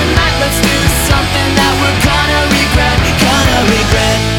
tonight, let's do something that we're gonna regret, gonna regret.